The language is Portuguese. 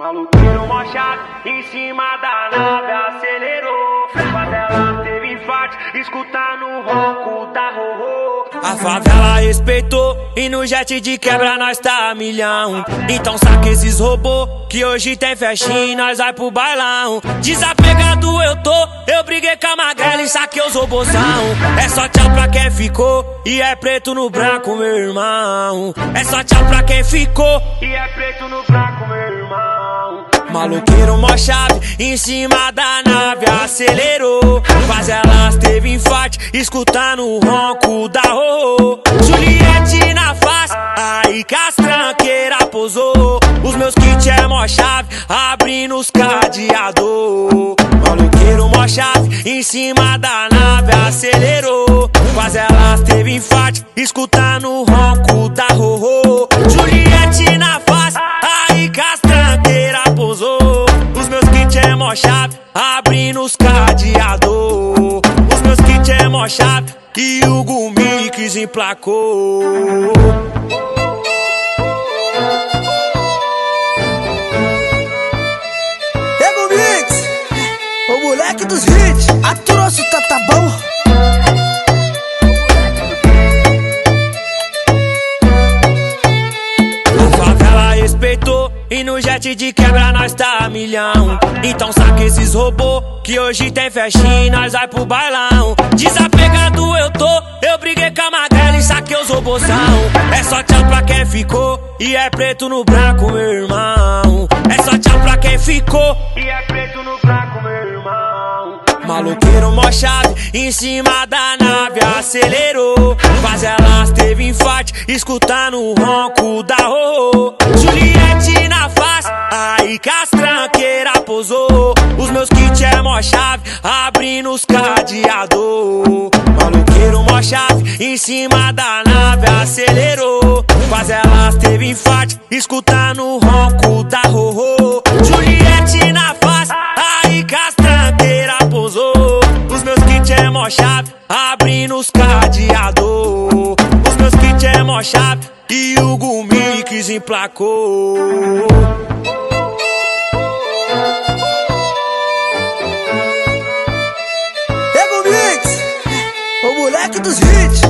Maluqueiro mochado em cima da nave acelerou. Favela teve infarte, escutando o ronco da rorô. A favela respeitou e no jet de quebra nós tá a milhão. Então saca esses robôs que hoje tem festinha e nós vai pro bailão. Desapegado eu tô, eu briguei com a magrela e saquei os robôzão. É só tchau pra quem ficou e é preto no branco, meu irmão. É só tchau pra quem ficou E é preto no branco. Maluqueiro mó chave em cima da nave acelerou. Quase elas teve infarte, escutando o ronco da rô. Juliette na face, aí que as tranqueira posou. Os meus kits é mó chave, abrindo os cadeador. Maluqueiro mó chave em cima da nave acelerou. Quase elas teve infarte, escutando o ronco abrindo os cadeador. Os meus kits é mó chave, e o Gumix emplacou. Ego Mix, o moleque dos hits, e no jet de quebra nós tá a milhão. Então saca esses robôs que hoje tem festinha e nós vai pro bailão. Desapegado eu tô, eu briguei com a magrela e saquei os robôzão. É só tchau pra quem ficou e é preto no branco, meu irmão. É só tchau pra quem ficou E é preto no branco, meu irmão. Maluqueiro mó chave em cima da nave acelerou. Quase elas teve infarte, escutando o ronco da. Juliette Os meus kits é mó chave, abrindo os cadeador. Maluqueiro mó chave em cima da nave acelerou. Quase elas teve infarte, escutando o ronco da rô. Juliette na face, aí que as tranqueira posou. Os meus kits é mó chave, abrindo os cadeador. Os meus kits é mó chave, e o Gumix emplacou. Moleque dos hits,